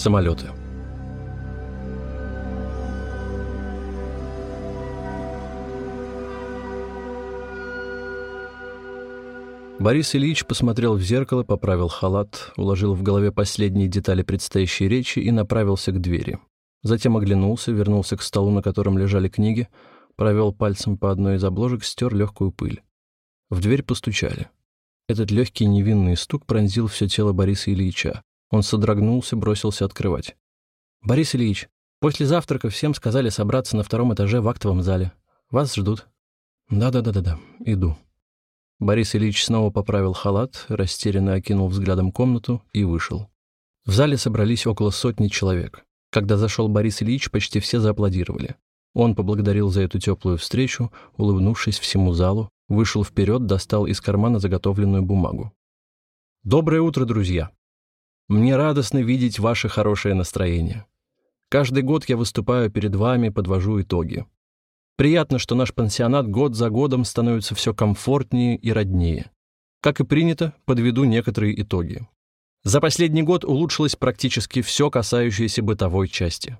Самолеты. Борис Ильич посмотрел в зеркало, поправил халат, уложил в голове последние детали предстоящей речи и направился к двери. Затем оглянулся, вернулся к столу, на котором лежали книги, провел пальцем по одной из обложек, стер легкую пыль. В дверь постучали. Этот легкий невинный стук пронзил все тело Бориса Ильича. Он содрогнулся, бросился открывать. «Борис Ильич, после завтрака всем сказали собраться на втором этаже в актовом зале. Вас ждут». «Да-да-да-да-да, иду». Борис Ильич снова поправил халат, растерянно окинул взглядом комнату и вышел. В зале собрались около сотни человек. Когда зашел Борис Ильич, почти все зааплодировали. Он поблагодарил за эту теплую встречу, улыбнувшись всему залу, вышел вперед, достал из кармана заготовленную бумагу. «Доброе утро, друзья! Мне радостно видеть ваше хорошее настроение. Каждый год я выступаю перед вами, подвожу итоги. Приятно, что наш пансионат год за годом становится все комфортнее и роднее. Как и принято, подведу некоторые итоги. За последний год улучшилось практически все, касающееся бытовой части.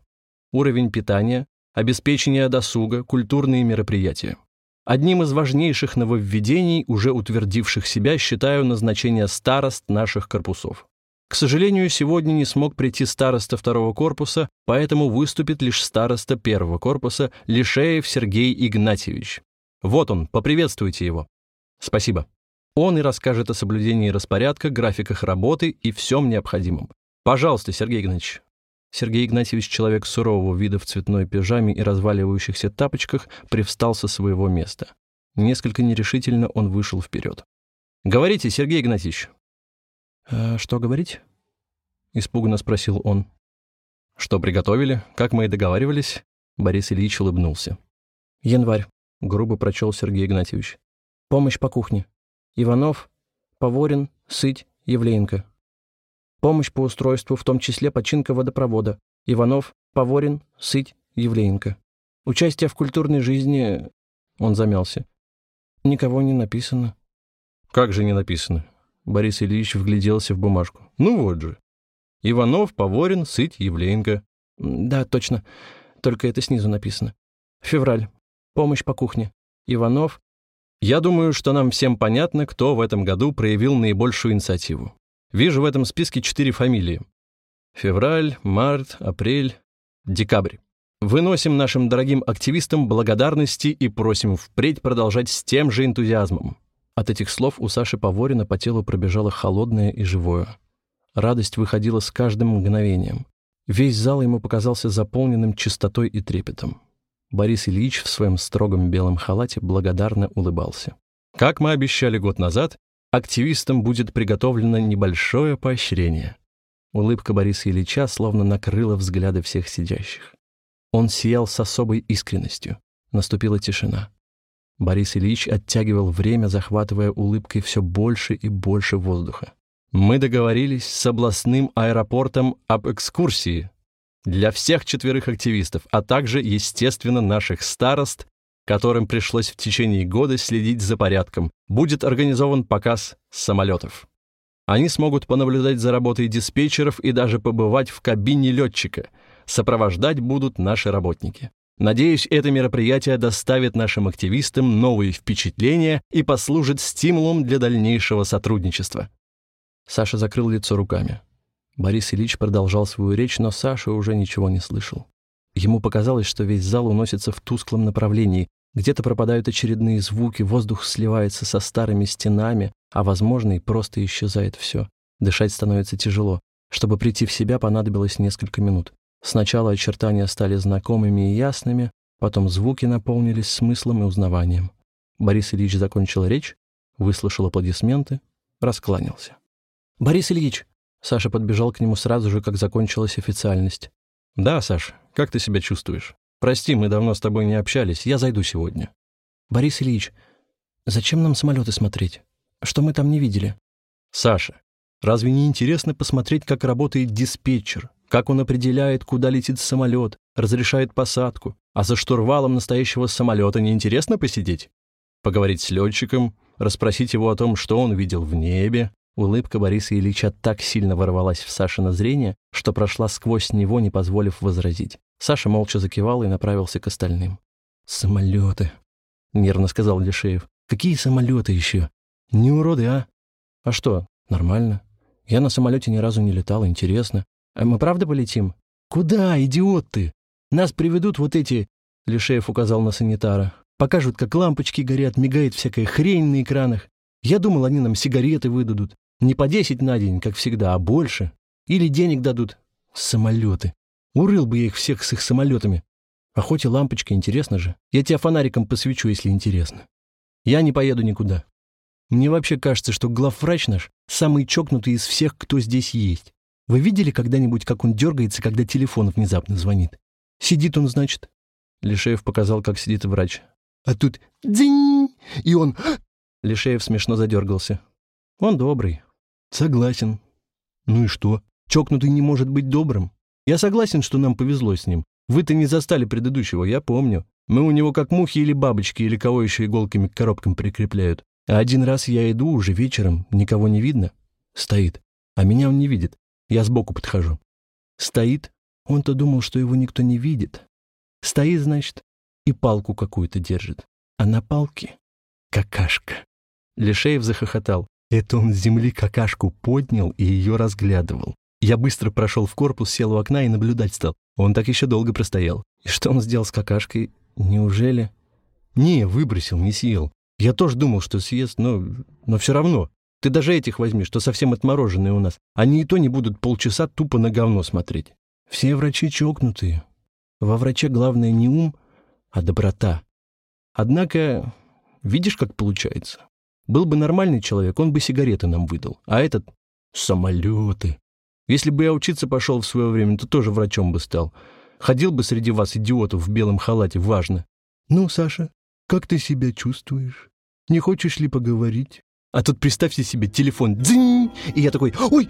Уровень питания, обеспечение досуга, культурные мероприятия. Одним из важнейших нововведений, уже утвердивших себя, считаю назначение старост наших корпусов. К сожалению, сегодня не смог прийти староста второго корпуса, поэтому выступит лишь староста первого корпуса Лишеев Сергей Игнатьевич. Вот он, поприветствуйте его. Спасибо. Он и расскажет о соблюдении распорядка, графиках работы и всем необходимом. Пожалуйста, Сергей Игнатьевич. Сергей Игнатьевич, человек сурового вида в цветной пижаме и разваливающихся тапочках, привстал со своего места. Несколько нерешительно он вышел вперед. «Говорите, Сергей Игнатьевич, «А что говорить?» — испуганно спросил он. «Что приготовили? Как мы и договаривались?» Борис Ильич улыбнулся. «Январь», — грубо прочел Сергей Игнатьевич. «Помощь по кухне. Иванов, Поворин, Сыть, Евлеенко. Помощь по устройству, в том числе починка водопровода. Иванов, Поворин, Сыть, Евлеенко. Участие в культурной жизни...» Он замялся. «Никого не написано». «Как же не написано? Борис Ильич вгляделся в бумажку. «Ну вот же. Иванов, Поворин, Сыть, Евлеенко». «Да, точно. Только это снизу написано. Февраль. Помощь по кухне. Иванов». «Я думаю, что нам всем понятно, кто в этом году проявил наибольшую инициативу. Вижу в этом списке четыре фамилии. Февраль, март, апрель, декабрь. Выносим нашим дорогим активистам благодарности и просим впредь продолжать с тем же энтузиазмом. От этих слов у Саши Поворина по телу пробежало холодное и живое. Радость выходила с каждым мгновением. Весь зал ему показался заполненным чистотой и трепетом. Борис Ильич в своем строгом белом халате благодарно улыбался. Как мы обещали год назад, активистам будет приготовлено небольшое поощрение. Улыбка Бориса Ильича словно накрыла взгляды всех сидящих. Он сиял с особой искренностью. Наступила тишина. Борис Ильич оттягивал время, захватывая улыбкой все больше и больше воздуха. «Мы договорились с областным аэропортом об экскурсии для всех четверых активистов, а также, естественно, наших старост, которым пришлось в течение года следить за порядком. Будет организован показ самолетов. Они смогут понаблюдать за работой диспетчеров и даже побывать в кабине летчика. Сопровождать будут наши работники. Надеюсь, это мероприятие доставит нашим активистам новые впечатления и послужит стимулом для дальнейшего сотрудничества. Саша закрыл лицо руками. Борис Ильич продолжал свою речь, но Саша уже ничего не слышал. Ему показалось, что весь зал уносится в тусклом направлении. Где-то пропадают очередные звуки, воздух сливается со старыми стенами, а, возможно, и просто исчезает все. Дышать становится тяжело. Чтобы прийти в себя, понадобилось несколько минут. Сначала очертания стали знакомыми и ясными, потом звуки наполнились смыслом и узнаванием. Борис Ильич закончил речь, выслушал аплодисменты, раскланялся. «Борис Ильич!» Саша подбежал к нему сразу же, как закончилась официальность. «Да, Саш, как ты себя чувствуешь? Прости, мы давно с тобой не общались, я зайду сегодня». «Борис Ильич, зачем нам самолеты смотреть? Что мы там не видели?» «Саша, разве не интересно посмотреть, как работает диспетчер, как он определяет, куда летит самолет, разрешает посадку. А за штурвалом настоящего самолета неинтересно посидеть? Поговорить с летчиком, расспросить его о том, что он видел в небе, Улыбка Бориса Ильича так сильно ворвалась в Сашино зрение, что прошла сквозь него, не позволив возразить. Саша молча закивал и направился к остальным. «Самолеты», — нервно сказал Лишеев. «Какие самолеты еще? Не уроды, а?» «А что, нормально. Я на самолете ни разу не летал, интересно. А мы правда полетим?» «Куда, идиот ты? Нас приведут вот эти...» Лишеев указал на санитара. «Покажут, как лампочки горят, мигает всякая хрень на экранах. Я думал, они нам сигареты выдадут. Не по десять на день, как всегда, а больше. Или денег дадут. Самолеты. Урыл бы я их всех с их самолетами. А хоть и лампочка, интересно же. Я тебя фонариком посвечу, если интересно. Я не поеду никуда. Мне вообще кажется, что главврач наш самый чокнутый из всех, кто здесь есть. Вы видели когда-нибудь, как он дергается, когда телефон внезапно звонит? Сидит он, значит. Лишеев показал, как сидит врач. А тут дзинь, и он... Лишеев смешно задергался. Он добрый, Согласен. Ну и что? Чокнутый не может быть добрым. Я согласен, что нам повезло с ним. Вы-то не застали предыдущего, я помню. Мы у него как мухи или бабочки, или кого еще иголками к коробкам прикрепляют. А один раз я иду уже вечером, никого не видно. Стоит. А меня он не видит. Я сбоку подхожу. Стоит. Он-то думал, что его никто не видит. Стоит, значит, и палку какую-то держит. А на палке — какашка. Лишеев захохотал. Это он с земли какашку поднял и ее разглядывал. Я быстро прошел в корпус, сел у окна и наблюдать стал. Он так еще долго простоял. И что он сделал с какашкой? Неужели? Не, выбросил, не съел. Я тоже думал, что съест, но... Но все равно. Ты даже этих возьми, что совсем отмороженные у нас. Они и то не будут полчаса тупо на говно смотреть. Все врачи чокнутые. Во враче главное не ум, а доброта. Однако, видишь, как получается? Был бы нормальный человек, он бы сигареты нам выдал. А этот — самолеты. Если бы я учиться пошел в свое время, то тоже врачом бы стал. Ходил бы среди вас, идиотов, в белом халате, важно. Ну, Саша, как ты себя чувствуешь? Не хочешь ли поговорить? А тут представьте себе телефон. Дзинь! И я такой, ой,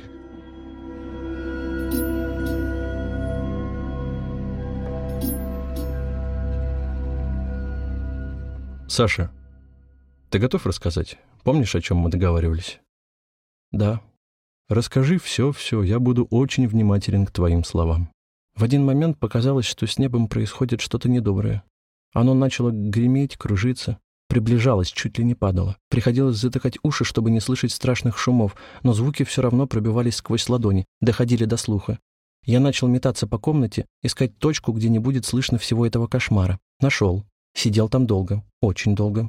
Саша, ты готов рассказать? Помнишь, о чем мы договаривались? Да. Расскажи все-все, я буду очень внимателен к твоим словам. В один момент показалось, что с небом происходит что-то недоброе. Оно начало греметь, кружиться, приближалось, чуть ли не падало. Приходилось затыкать уши, чтобы не слышать страшных шумов, но звуки все равно пробивались сквозь ладони, доходили до слуха. Я начал метаться по комнате, искать точку, где не будет слышно всего этого кошмара. Нашел. Сидел там долго, очень долго,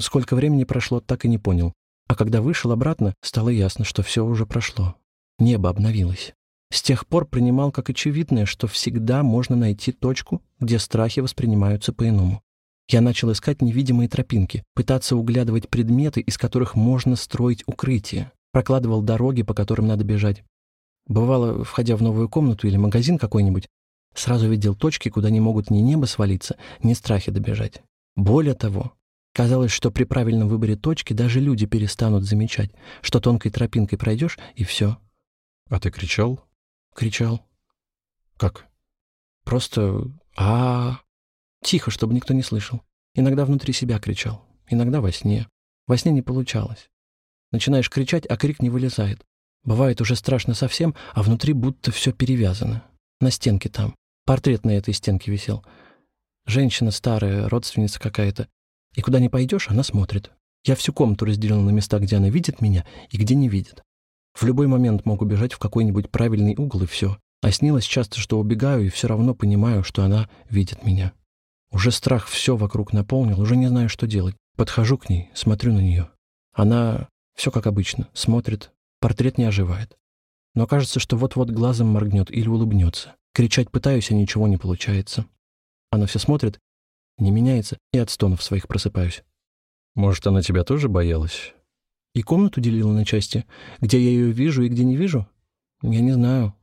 Сколько времени прошло, так и не понял. А когда вышел обратно, стало ясно, что все уже прошло. Небо обновилось. С тех пор принимал как очевидное, что всегда можно найти точку, где страхи воспринимаются по-иному. Я начал искать невидимые тропинки, пытаться углядывать предметы, из которых можно строить укрытие. Прокладывал дороги, по которым надо бежать. Бывало, входя в новую комнату или магазин какой-нибудь, сразу видел точки, куда не могут ни небо свалиться, ни страхи добежать. Более того, Казалось, что при правильном выборе точки даже люди перестанут замечать, что тонкой тропинкой пройдешь, и все. А ты кричал? Кричал. Как? Просто а, Тихо, чтобы никто не слышал. Иногда внутри себя кричал, иногда во сне. Во сне не получалось. Начинаешь кричать, а крик не вылезает. Бывает уже страшно совсем, а внутри будто все перевязано. На стенке там. Портрет на этой стенке висел. Женщина старая, родственница какая-то. И куда не пойдешь, она смотрит. Я всю комнату разделил на места, где она видит меня и где не видит. В любой момент могу бежать в какой-нибудь правильный угол, и все. А снилось часто, что убегаю, и все равно понимаю, что она видит меня. Уже страх все вокруг наполнил, уже не знаю, что делать. Подхожу к ней, смотрю на нее. Она все как обычно, смотрит, портрет не оживает. Но кажется, что вот-вот глазом моргнет или улыбнется. Кричать пытаюсь, а ничего не получается. Она все смотрит не меняется, и от стонов своих просыпаюсь. Может, она тебя тоже боялась? И комнату делила на части, где я ее вижу и где не вижу? Я не знаю.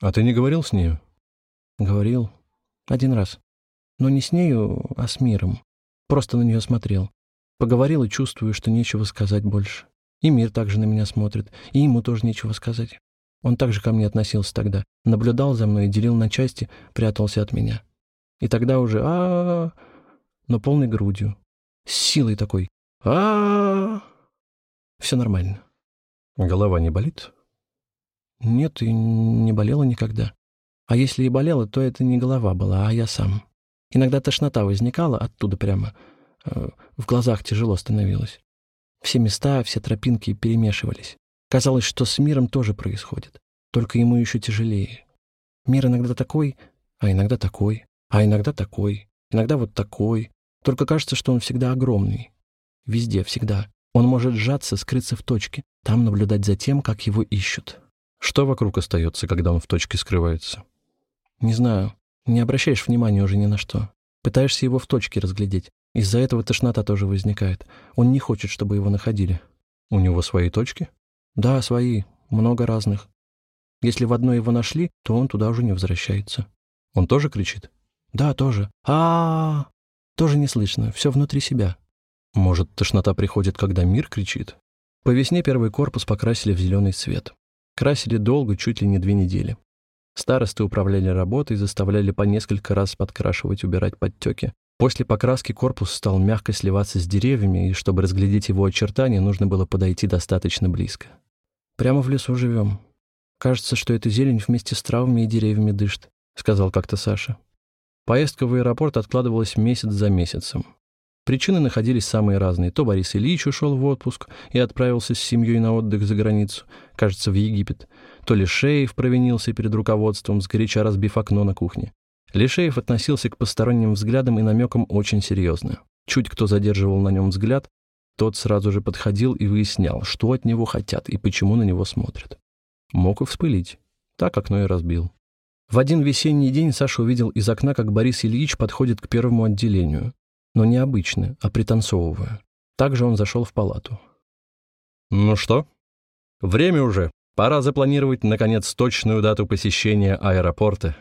А ты не говорил с нею? Говорил. Один раз. Но не с нею, а с миром. Просто на нее смотрел. Поговорил и чувствую, что нечего сказать больше. И мир также на меня смотрит, и ему тоже нечего сказать. Он также ко мне относился тогда, наблюдал за мной делил на части, прятался от меня. И тогда уже а, -а, -а но полной грудью, с силой такой. а, -а, -а. Все нормально. Голова не болит? Нет, и не болела никогда. А если и болела, то это не голова была, а я сам. Иногда тошнота возникала оттуда прямо. Э, в глазах тяжело становилось. Все места, все тропинки перемешивались. Казалось, что с миром тоже происходит. Только ему еще тяжелее. Мир иногда такой, а иногда такой, а иногда такой, иногда вот такой. Только кажется, что он всегда огромный. Везде, всегда. Он может сжаться, скрыться в точке, там наблюдать за тем, как его ищут. Что вокруг остается, когда он в точке скрывается? Не знаю. Не обращаешь внимания уже ни на что. Пытаешься его в точке разглядеть. Из-за этого тошнота тоже возникает. Он не хочет, чтобы его находили. У него свои точки? Да, свои. Много разных. Если в одной его нашли, то он туда уже не возвращается. Он тоже кричит? Да, тоже. а а, -а! Тоже не слышно. Все внутри себя. Может, тошнота приходит, когда мир кричит? По весне первый корпус покрасили в зеленый цвет. Красили долго, чуть ли не две недели. Старосты управляли работой, заставляли по несколько раз подкрашивать, убирать подтеки. После покраски корпус стал мягко сливаться с деревьями, и чтобы разглядеть его очертания, нужно было подойти достаточно близко. «Прямо в лесу живем. Кажется, что эта зелень вместе с травами и деревьями дышит», — сказал как-то Саша. Поездка в аэропорт откладывалась месяц за месяцем. Причины находились самые разные. То Борис Ильич ушел в отпуск и отправился с семьей на отдых за границу, кажется, в Египет. То Лишеев провинился перед руководством, сгоряча разбив окно на кухне. Лишеев относился к посторонним взглядам и намекам очень серьезно. Чуть кто задерживал на нем взгляд, тот сразу же подходил и выяснял, что от него хотят и почему на него смотрят. Мог и вспылить. Так окно и разбил. В один весенний день Саша увидел из окна, как Борис Ильич подходит к первому отделению но не обычно, а пританцовывая. Также он зашел в палату. «Ну что? Время уже. Пора запланировать, наконец, точную дату посещения аэропорта».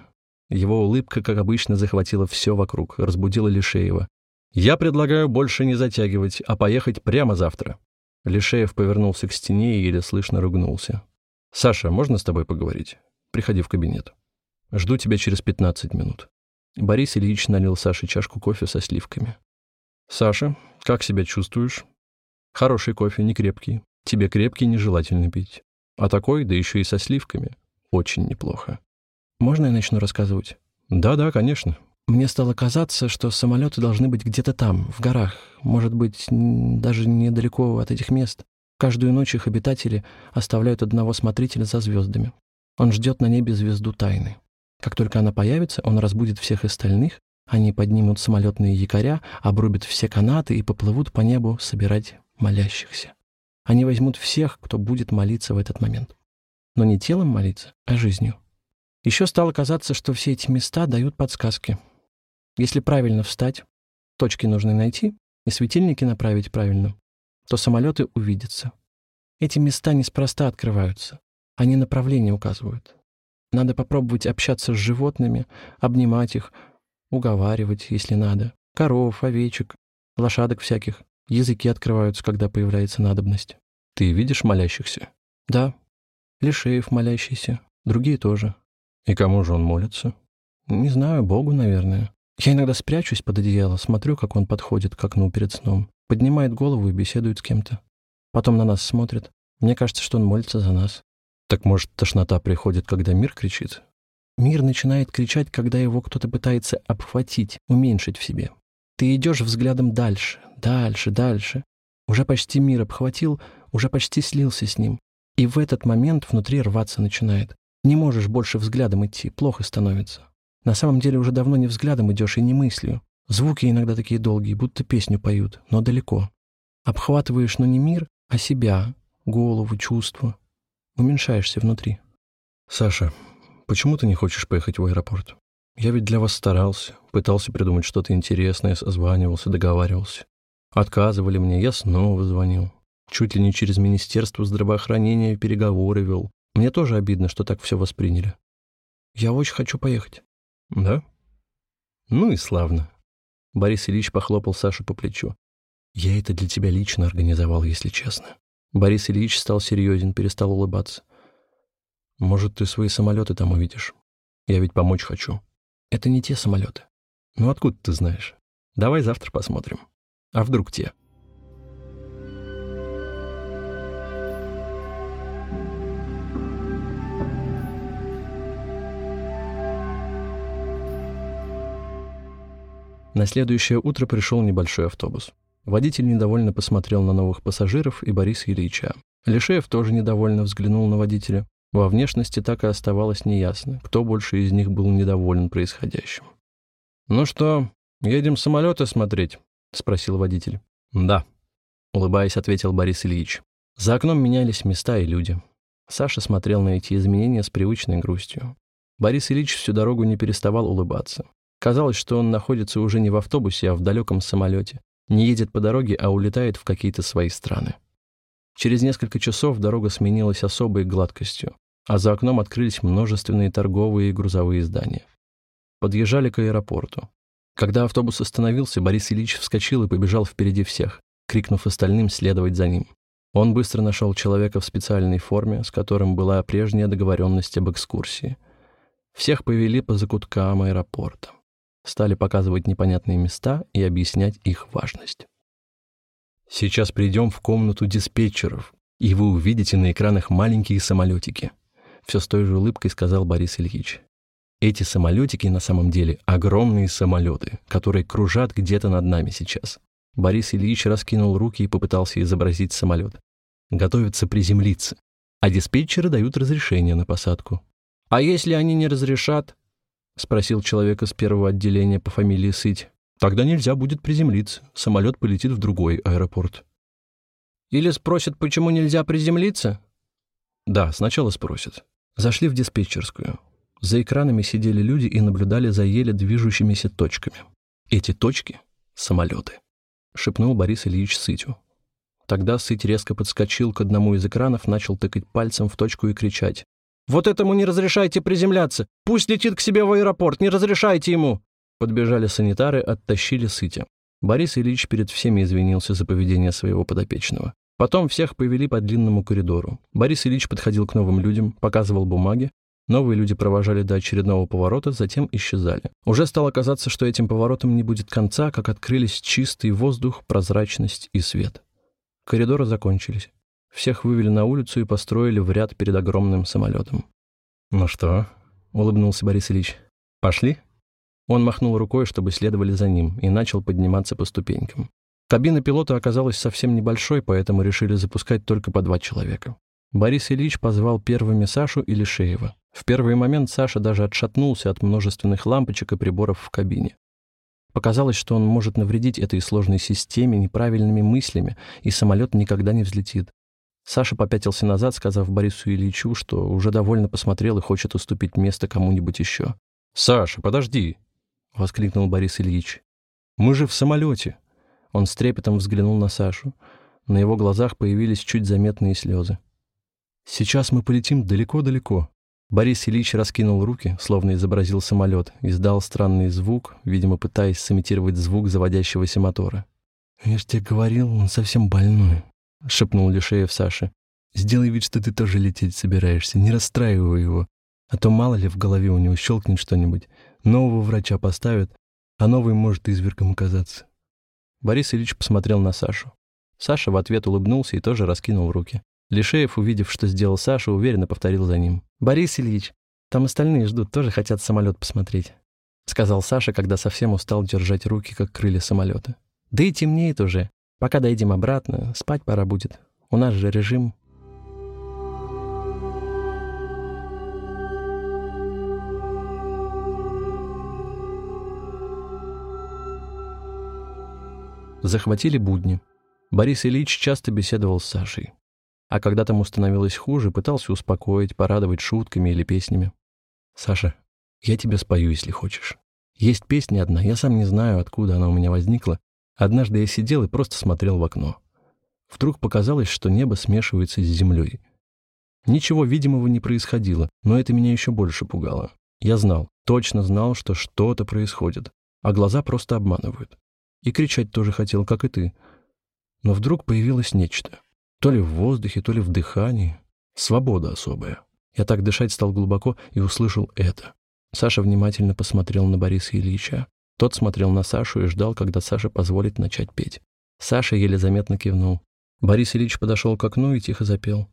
Его улыбка, как обычно, захватила все вокруг, разбудила Лишеева. «Я предлагаю больше не затягивать, а поехать прямо завтра». Лишеев повернулся к стене и еле слышно ругнулся. «Саша, можно с тобой поговорить? Приходи в кабинет. Жду тебя через 15 минут». Борис Ильич налил Саше чашку кофе со сливками. «Саша, как себя чувствуешь?» «Хороший кофе, не крепкий. Тебе крепкий нежелательно пить. А такой, да еще и со сливками, очень неплохо». «Можно я начну рассказывать?» «Да-да, конечно». Мне стало казаться, что самолеты должны быть где-то там, в горах, может быть, даже недалеко от этих мест. Каждую ночь их обитатели оставляют одного смотрителя за звездами. Он ждет на небе звезду тайны. Как только она появится, он разбудит всех остальных, они поднимут самолетные якоря, обрубят все канаты и поплывут по небу собирать молящихся. Они возьмут всех, кто будет молиться в этот момент. Но не телом молиться, а жизнью. Еще стало казаться, что все эти места дают подсказки. Если правильно встать, точки нужно найти и светильники направить правильно, то самолеты увидятся. Эти места неспроста открываются. Они направление указывают. Надо попробовать общаться с животными, обнимать их, уговаривать, если надо. Коров, овечек, лошадок всяких. Языки открываются, когда появляется надобность. Ты видишь молящихся? Да. Лишеев молящийся. Другие тоже. И кому же он молится? Не знаю, Богу, наверное. Я иногда спрячусь под одеяло, смотрю, как он подходит к окну перед сном, поднимает голову и беседует с кем-то. Потом на нас смотрит. Мне кажется, что он молится за нас. Так может, тошнота приходит, когда мир кричит? Мир начинает кричать, когда его кто-то пытается обхватить, уменьшить в себе. Ты идешь взглядом дальше, дальше, дальше. Уже почти мир обхватил, уже почти слился с ним. И в этот момент внутри рваться начинает. Не можешь больше взглядом идти, плохо становится. На самом деле уже давно не взглядом идешь и не мыслью. Звуки иногда такие долгие, будто песню поют, но далеко. Обхватываешь, но не мир, а себя, голову, чувства уменьшаешься внутри. Саша, почему ты не хочешь поехать в аэропорт? Я ведь для вас старался, пытался придумать что-то интересное, созванивался, договаривался. Отказывали мне, я снова звонил. Чуть ли не через Министерство здравоохранения переговоры вел. Мне тоже обидно, что так все восприняли. Я очень хочу поехать. Да? Ну и славно. Борис Ильич похлопал Сашу по плечу. Я это для тебя лично организовал, если честно. Борис Ильич стал серьезен, перестал улыбаться. «Может, ты свои самолеты там увидишь? Я ведь помочь хочу». Это не те самолеты. Ну откуда ты знаешь? Давай завтра посмотрим. А вдруг те? На следующее утро пришел небольшой автобус. Водитель недовольно посмотрел на новых пассажиров и Бориса Ильича. Лишеев тоже недовольно взглянул на водителя. Во внешности так и оставалось неясно, кто больше из них был недоволен происходящим. «Ну что, едем самолеты смотреть?» — спросил водитель. «Да», — улыбаясь, ответил Борис Ильич. За окном менялись места и люди. Саша смотрел на эти изменения с привычной грустью. Борис Ильич всю дорогу не переставал улыбаться. Казалось, что он находится уже не в автобусе, а в далеком самолете. Не едет по дороге, а улетает в какие-то свои страны. Через несколько часов дорога сменилась особой гладкостью, а за окном открылись множественные торговые и грузовые здания. Подъезжали к аэропорту. Когда автобус остановился, Борис Ильич вскочил и побежал впереди всех, крикнув остальным следовать за ним. Он быстро нашел человека в специальной форме, с которым была прежняя договоренность об экскурсии. Всех повели по закуткам аэропорта. Стали показывать непонятные места и объяснять их важность. Сейчас придем в комнату диспетчеров, и вы увидите на экранах маленькие самолетики. Все с той же улыбкой сказал Борис Ильич. Эти самолетики на самом деле огромные самолеты, которые кружат где-то над нами сейчас. Борис Ильич раскинул руки и попытался изобразить самолет. Готовятся приземлиться, а диспетчеры дают разрешение на посадку. «А если они не разрешат?» — спросил человек из первого отделения по фамилии Сыть. Тогда нельзя будет приземлиться. Самолет полетит в другой аэропорт. Или спросят, почему нельзя приземлиться? Да, сначала спросят. Зашли в диспетчерскую. За экранами сидели люди и наблюдали за еле движущимися точками. Эти точки — самолеты, — шепнул Борис Ильич Сытю. Тогда Сыть резко подскочил к одному из экранов, начал тыкать пальцем в точку и кричать. «Вот этому не разрешайте приземляться! Пусть летит к себе в аэропорт! Не разрешайте ему!» Подбежали санитары, оттащили Сытя. Борис Ильич перед всеми извинился за поведение своего подопечного. Потом всех повели по длинному коридору. Борис Ильич подходил к новым людям, показывал бумаги. Новые люди провожали до очередного поворота, затем исчезали. Уже стало казаться, что этим поворотом не будет конца, как открылись чистый воздух, прозрачность и свет. Коридоры закончились. Всех вывели на улицу и построили в ряд перед огромным самолетом. «Ну что?» — улыбнулся Борис Ильич. «Пошли?» Он махнул рукой, чтобы следовали за ним, и начал подниматься по ступенькам. Кабина пилота оказалась совсем небольшой, поэтому решили запускать только по два человека. Борис Ильич позвал первыми Сашу и Лишеева. В первый момент Саша даже отшатнулся от множественных лампочек и приборов в кабине. Показалось, что он может навредить этой сложной системе неправильными мыслями, и самолет никогда не взлетит. Саша попятился назад, сказав Борису Ильичу, что уже довольно посмотрел и хочет уступить место кому-нибудь еще. «Саша, подожди!» — воскликнул Борис Ильич. «Мы же в самолете!» Он с трепетом взглянул на Сашу. На его глазах появились чуть заметные слезы. «Сейчас мы полетим далеко-далеко». Борис Ильич раскинул руки, словно изобразил самолет, издал странный звук, видимо, пытаясь сымитировать звук заводящегося мотора. «Я ж тебе говорил, он совсем больной», — шепнул Лишеев Саше. «Сделай вид, что ты тоже лететь собираешься, не расстраивай его, а то мало ли в голове у него щелкнет что-нибудь. Нового врача поставят, а новый может извергом оказаться. Борис Ильич посмотрел на Сашу. Саша в ответ улыбнулся и тоже раскинул руки. Лишеев, увидев, что сделал Саша, уверенно повторил за ним. «Борис Ильич, там остальные ждут, тоже хотят самолет посмотреть», — сказал Саша, когда совсем устал держать руки, как крылья самолета. «Да и темнеет уже. Пока дойдем обратно, спать пора будет. У нас же режим Захватили будни. Борис Ильич часто беседовал с Сашей. А когда тому становилось хуже, пытался успокоить, порадовать шутками или песнями. «Саша, я тебе спою, если хочешь. Есть песня одна, я сам не знаю, откуда она у меня возникла. Однажды я сидел и просто смотрел в окно. Вдруг показалось, что небо смешивается с землей. Ничего видимого не происходило, но это меня еще больше пугало. Я знал, точно знал, что что-то происходит, а глаза просто обманывают. И кричать тоже хотел, как и ты. Но вдруг появилось нечто. То ли в воздухе, то ли в дыхании. Свобода особая. Я так дышать стал глубоко и услышал это. Саша внимательно посмотрел на Бориса Ильича. Тот смотрел на Сашу и ждал, когда Саша позволит начать петь. Саша еле заметно кивнул. Борис Ильич подошел к окну и тихо запел.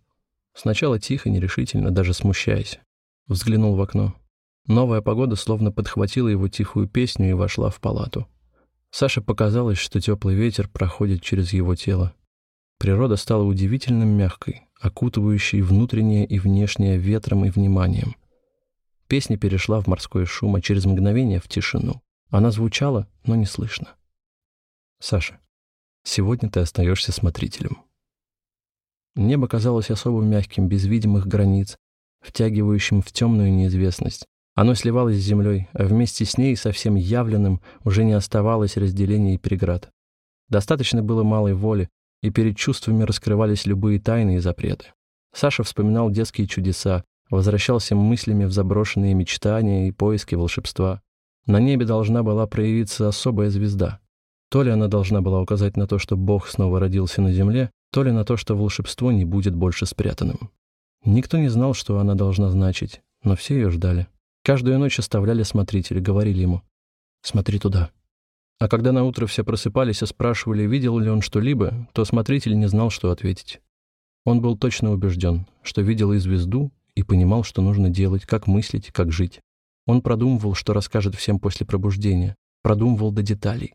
Сначала тихо, нерешительно, даже смущаясь. Взглянул в окно. Новая погода словно подхватила его тихую песню и вошла в палату. Саше показалось, что теплый ветер проходит через его тело. Природа стала удивительно мягкой, окутывающей внутреннее и внешнее ветром и вниманием. Песня перешла в морской шум, а через мгновение в тишину. Она звучала, но не слышно. «Саша, сегодня ты остаешься смотрителем». Небо казалось особо мягким, без видимых границ, втягивающим в темную неизвестность. Оно сливалось с землей, а вместе с ней, совсем явленным, уже не оставалось разделений и преград. Достаточно было малой воли, и перед чувствами раскрывались любые тайны и запреты. Саша вспоминал детские чудеса, возвращался мыслями в заброшенные мечтания и поиски волшебства. На небе должна была проявиться особая звезда. То ли она должна была указать на то, что Бог снова родился на земле, то ли на то, что волшебство не будет больше спрятанным. Никто не знал, что она должна значить, но все ее ждали. Каждую ночь оставляли смотрители, говорили ему «Смотри туда». А когда на утро все просыпались и спрашивали, видел ли он что-либо, то смотритель не знал, что ответить. Он был точно убежден, что видел и звезду, и понимал, что нужно делать, как мыслить, как жить. Он продумывал, что расскажет всем после пробуждения, продумывал до деталей.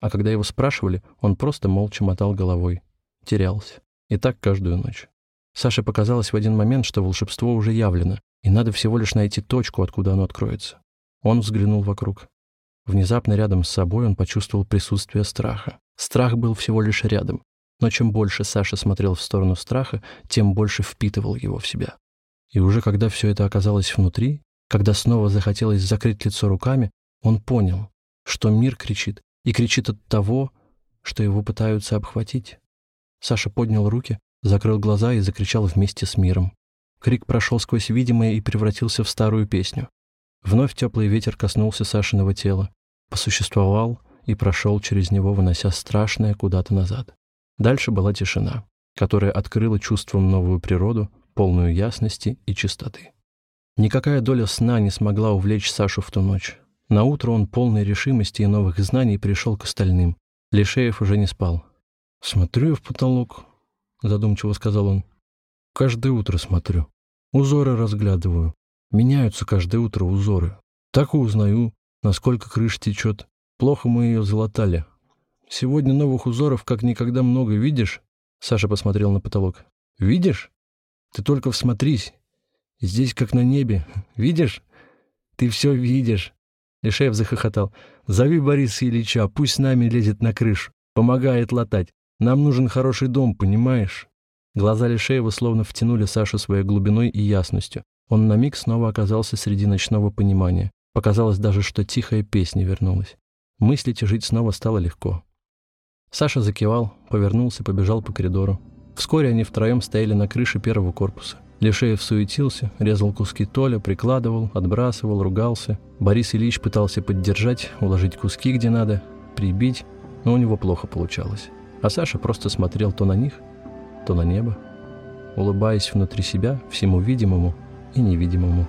А когда его спрашивали, он просто молча мотал головой, терялся. И так каждую ночь. Саше показалось в один момент, что волшебство уже явлено, и надо всего лишь найти точку, откуда оно откроется. Он взглянул вокруг. Внезапно рядом с собой он почувствовал присутствие страха. Страх был всего лишь рядом. Но чем больше Саша смотрел в сторону страха, тем больше впитывал его в себя. И уже когда все это оказалось внутри, когда снова захотелось закрыть лицо руками, он понял, что мир кричит, и кричит от того, что его пытаются обхватить. Саша поднял руки, закрыл глаза и закричал вместе с миром. Крик прошел сквозь видимое и превратился в старую песню. Вновь теплый ветер коснулся Сашиного тела, посуществовал и прошел через него, вынося страшное куда-то назад. Дальше была тишина, которая открыла чувством новую природу, полную ясности и чистоты. Никакая доля сна не смогла увлечь Сашу в ту ночь. На утро он полной решимости и новых знаний пришел к остальным. Лишеев уже не спал. «Смотрю я в потолок», — задумчиво сказал он. «Каждое утро смотрю. Узоры разглядываю. Меняются каждое утро узоры. Так и узнаю, насколько крыша течет. Плохо мы ее залатали. Сегодня новых узоров как никогда много, видишь?» Саша посмотрел на потолок. «Видишь? Ты только всмотрись. Здесь как на небе. Видишь? Ты все видишь. Лишеев захохотал. «Зови Бориса Ильича, пусть с нами лезет на крышу. Помогает латать. Нам нужен хороший дом, понимаешь?» Глаза Лишеева словно втянули Сашу своей глубиной и ясностью. Он на миг снова оказался среди ночного понимания. Показалось даже, что тихая песня вернулась. Мыслить и жить снова стало легко. Саша закивал, повернулся, побежал по коридору. Вскоре они втроем стояли на крыше первого корпуса. Лешеев суетился, резал куски Толя, прикладывал, отбрасывал, ругался. Борис Ильич пытался поддержать, уложить куски где надо, прибить, но у него плохо получалось. А Саша просто смотрел то на них, то на небо, улыбаясь внутри себя всему видимому и невидимому.